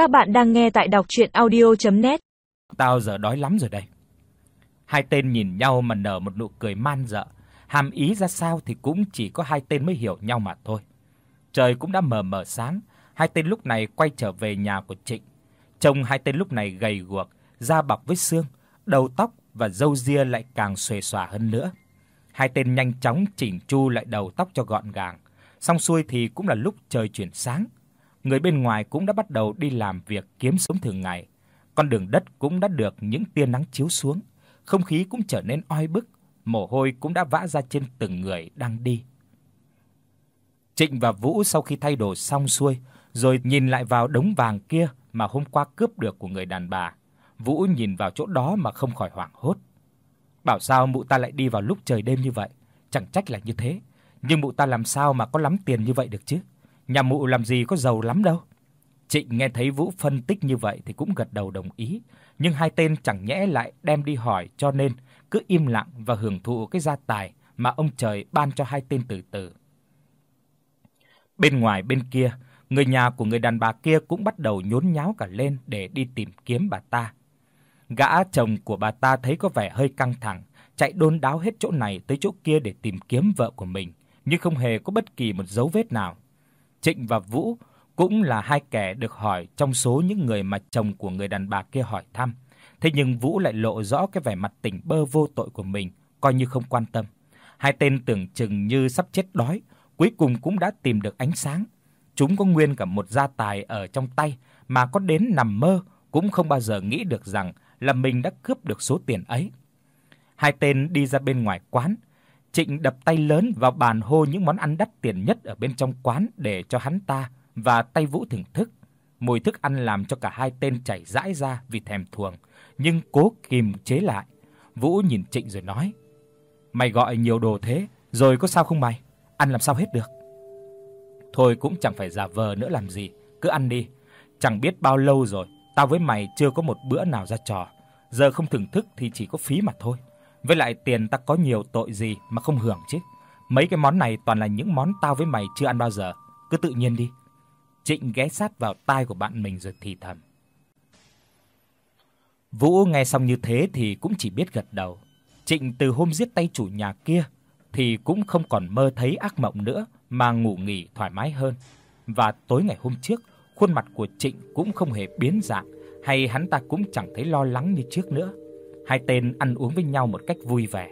Các bạn đang nghe tại đọc audio net Tao giờ đói lắm rồi đây. Hai tên nhìn nhau mà nở một nụ cười man dợ, hàm ý ra sao thì cũng chỉ có hai tên mới hiểu nhau mà thôi. Trời cũng đã mờ mờ sáng, hai tên lúc này quay trở về nhà của Trịnh. Trông hai tên lúc này gầy guộc, da bọc với xương, đầu tóc và râu ria lại càng xuề xòa hơn nữa. Hai tên nhanh chóng chỉnh chu lại đầu tóc cho gọn gàng. Xong xuôi thì cũng là lúc trời chuyển sáng. Người bên ngoài cũng đã bắt đầu đi làm việc kiếm sống thường ngày. Con đường đất cũng đã được những tia nắng chiếu xuống, không khí cũng trở nên oi bức, mồ hôi cũng đã vã ra trên từng người đang đi. Trịnh và Vũ sau khi thay đồ xong xuôi, rồi nhìn lại vào đống vàng kia mà hôm qua cướp được của người đàn bà. Vũ nhìn vào chỗ đó mà không khỏi hoảng hốt. Bảo sao mụ ta lại đi vào lúc trời đêm như vậy, chẳng trách là như thế, nhưng mụ ta làm sao mà có lắm tiền như vậy được chứ? Nhà mụ làm gì có giàu lắm đâu. Trịnh nghe thấy Vũ phân tích như vậy thì cũng gật đầu đồng ý, nhưng hai tên chẳng nhẽ lại đem đi hỏi cho nên cứ im lặng và hưởng thụ cái gia tài mà ông trời ban cho hai tên từ từ. Bên ngoài bên kia, người nhà của người đàn bà kia cũng bắt đầu nhốn nháo cả lên để đi tìm kiếm bà ta. Gã chồng của bà ta thấy có vẻ hơi căng thẳng, chạy đôn đáo hết chỗ này tới chỗ kia để tìm kiếm vợ của mình, nhưng không hề có bất kỳ một dấu vết nào. Trịnh và Vũ cũng là hai kẻ được hỏi trong số những người mà chồng của người đàn bà kia hỏi thăm. Thế nhưng Vũ lại lộ rõ cái vẻ mặt tỉnh bơ vô tội của mình, coi như không quan tâm. Hai tên tưởng chừng như sắp chết đói, cuối cùng cũng đã tìm được ánh sáng. Chúng có nguyên cả một gia tài ở trong tay mà có đến nằm mơ cũng không bao giờ nghĩ được rằng là mình đã cướp được số tiền ấy. Hai tên đi ra bên ngoài quán, Trịnh đập tay lớn vào bàn hô những món ăn đắt tiền nhất ở bên trong quán để cho hắn ta và tay Vũ thưởng thức. Mùi thức ăn làm cho cả hai tên chảy rãi ra vì thèm thuồng, nhưng cố kìm chế lại. Vũ nhìn Trịnh rồi nói: "Mày gọi nhiều đồ thế, rồi có sao không mày? Ăn làm sao hết được?" Thôi cũng chẳng phải giả vờ nữa làm gì, cứ ăn đi. Chẳng biết bao lâu rồi, tao với mày chưa có một bữa nào ra trò, giờ không thưởng thức thì chỉ có phí mà thôi. Với lại tiền ta có nhiều tội gì mà không hưởng chứ. Mấy cái món này toàn là những món tao với mày chưa ăn bao giờ, cứ tự nhiên đi. Trịnh ghé sát vào tai của bạn mình rồi thì thầm. Vũ nghe xong như thế thì cũng chỉ biết gật đầu. Trịnh từ hôm giết tay chủ nhà kia thì cũng không còn mơ thấy ác mộng nữa mà ngủ nghỉ thoải mái hơn. Và tối ngày hôm trước, khuôn mặt của Trịnh cũng không hề biến dạng, hay hắn ta cũng chẳng thấy lo lắng như trước nữa. Hai tên ăn uống với nhau một cách vui vẻ.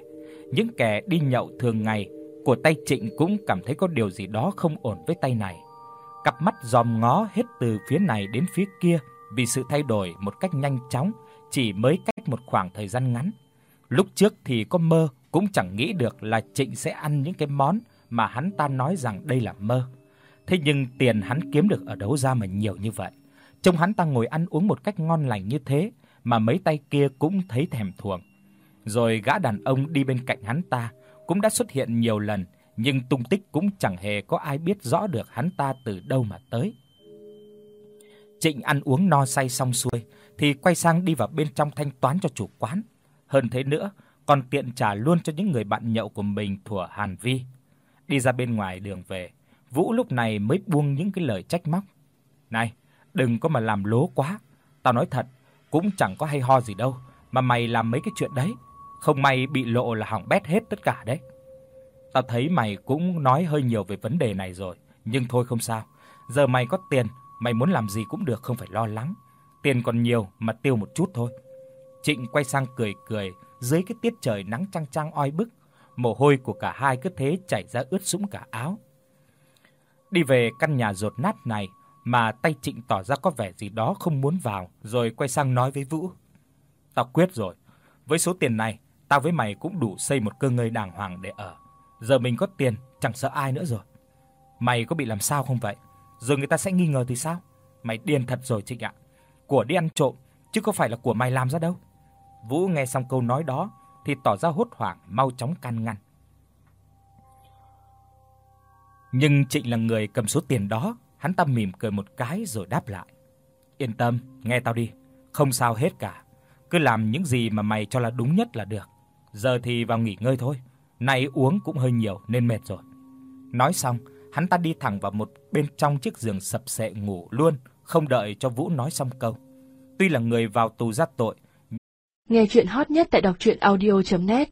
Những kẻ đi nhậu thường ngày của tay Trịnh cũng cảm thấy có điều gì đó không ổn với tay này. Cặp mắt dòm ngó hết từ phía này đến phía kia vì sự thay đổi một cách nhanh chóng, chỉ mới cách một khoảng thời gian ngắn. Lúc trước thì có mơ, cũng chẳng nghĩ được là Trịnh sẽ ăn những cái món mà hắn ta nói rằng đây là mơ. Thế nhưng tiền hắn kiếm được ở đâu ra mà nhiều như vậy? Trông hắn ta ngồi ăn uống một cách ngon lành như thế mà mấy tay kia cũng thấy thèm thuồng. Rồi gã đàn ông đi bên cạnh hắn ta cũng đã xuất hiện nhiều lần, nhưng tung tích cũng chẳng hề có ai biết rõ được hắn ta từ đâu mà tới. Trịnh ăn uống no say xong xuôi thì quay sang đi vào bên trong thanh toán cho chủ quán. Hơn thế nữa, còn tiện trả luôn cho những người bạn nhậu của mình thủa Hàn Vi. Đi ra bên ngoài đường về, Vũ lúc này mới buông những cái lời trách móc. "Này, đừng có mà làm lố quá, tao nói thật, cũng chẳng có hay ho gì đâu, mà mày làm mấy cái chuyện đấy, không may bị lộ là hỏng bét hết tất cả đấy. Tao thấy mày cũng nói hơi nhiều về vấn đề này rồi, nhưng thôi không sao. Giờ mày có tiền, mày muốn làm gì cũng được không phải lo lắng. Tiền còn nhiều mà tiêu một chút thôi." Trịnh quay sang cười cười, dưới cái tiết trời nắng chang chang oi bức, mồ hôi của cả hai cứ thế chảy ra ướt sũng cả áo. Đi về căn nhà rột nát này, mà tay Trịnh tỏ ra có vẻ gì đó không muốn vào, rồi quay sang nói với Vũ: "Tao quyết rồi, với số tiền này, tao với mày cũng đủ xây một cơ ngơi đàng hoàng để ở. Giờ mình có tiền, chẳng sợ ai nữa rồi. Mày có bị làm sao không vậy? Rồi người ta sẽ nghi ngờ thì sao? Mày điên thật rồi Trịnh ạ. Của đi ăn trộm chứ có phải là của mày làm ra đâu." Vũ nghe xong câu nói đó thì tỏ ra hốt hoảng, mau chóng can ngăn. Nhưng Trịnh là người cầm số tiền đó, Hắn ta mỉm cười một cái rồi đáp lại. Yên tâm, nghe tao đi, không sao hết cả. Cứ làm những gì mà mày cho là đúng nhất là được. Giờ thì vào nghỉ ngơi thôi, nay uống cũng hơi nhiều nên mệt rồi. Nói xong, hắn ta đi thẳng vào một bên trong chiếc giường sập sệ ngủ luôn, không đợi cho Vũ nói xong câu. Tuy là người vào tù ra tội. Nghe truyện hot nhất tại doctruyenaudio.net